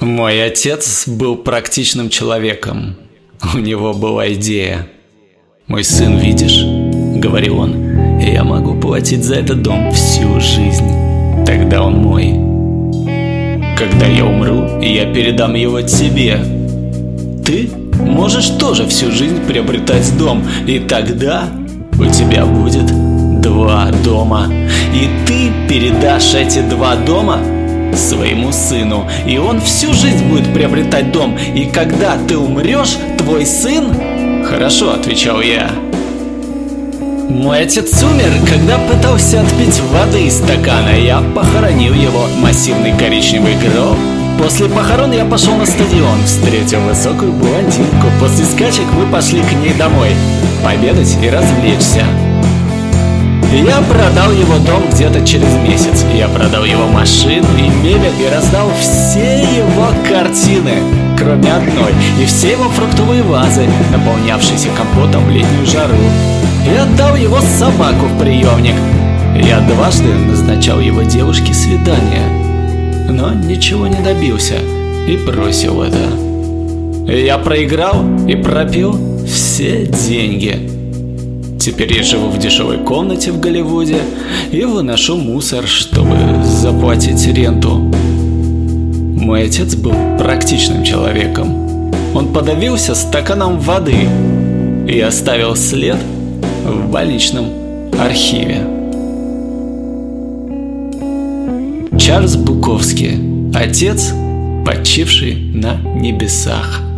Мой отец был практичным человеком. У него была идея. «Мой сын, видишь?» – говорил он. «Я могу платить за этот дом всю жизнь. Тогда он мой. Когда я умру, я передам его тебе. Ты можешь тоже всю жизнь приобретать дом, и тогда у тебя будет два дома. И ты передашь эти два дома своему сыну, и он всю жизнь будет приобретать дом, и когда ты умрешь, твой сын... Хорошо, отвечал я. Мой отец умер, когда пытался отпить воды из стакана. Я похоронил его массивный коричневый гроб. После похорон я пошел на стадион, встретил высокую блондинку. После скачек мы пошли к ней домой, пообедать и развлечься. Я продал его дом где-то через месяц. Я продал его машину и мебель и раздал все его картины, кроме одной, и все его фруктовые вазы, наполнявшиеся компотом в летнюю жару. И отдал его собаку в приемник. Я дважды назначал его девушке свидание, но ничего не добился и бросил это. Я проиграл и пропил все деньги. Теперь я живу в дешевой комнате в Голливуде и выношу мусор, чтобы заплатить ренту. Мой отец был практичным человеком. Он подавился стаканом воды и оставил след в больничном архиве. Чарльз Буковский, отец, почивший на небесах.